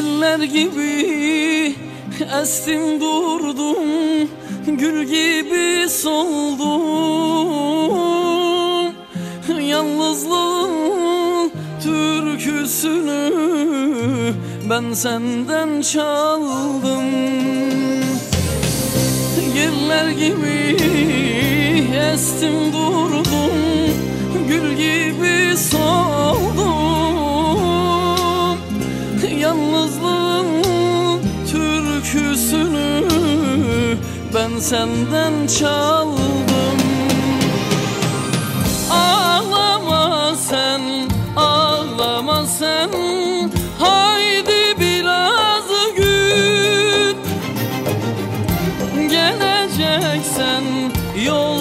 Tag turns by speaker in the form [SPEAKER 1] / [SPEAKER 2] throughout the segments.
[SPEAKER 1] Yeller gibi estim durdum Gül gibi soldum. Yalnızlığın türküsünü Ben senden çaldım. Yeller gibi estim durdum Ben senden çaldım. Ağlama sen, ağlama sen. Haydi biraz gül. Geleceksen yollarına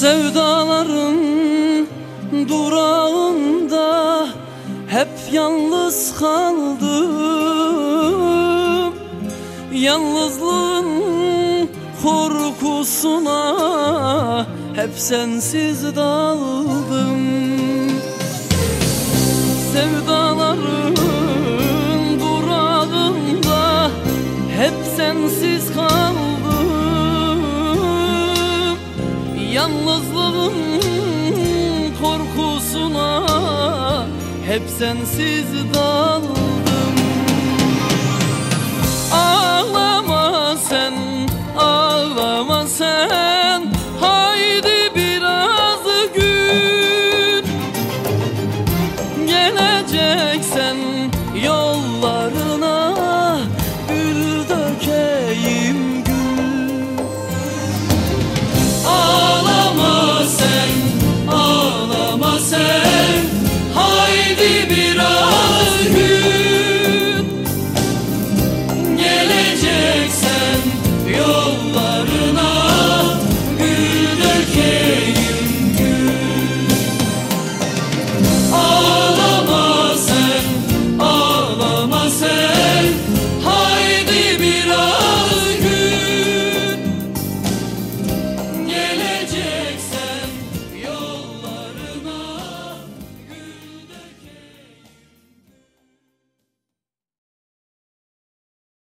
[SPEAKER 1] Sevdaların durağında hep yalnız kaldım. Yalnızlığın korkusuna hep sensiz daldım. Sevdaların durağında hep sensiz kaldım Yalnızlığın korkusuna hep sensiz daldım. Ağlama sen, ağlama sen Haydi biraz gün Geleceksen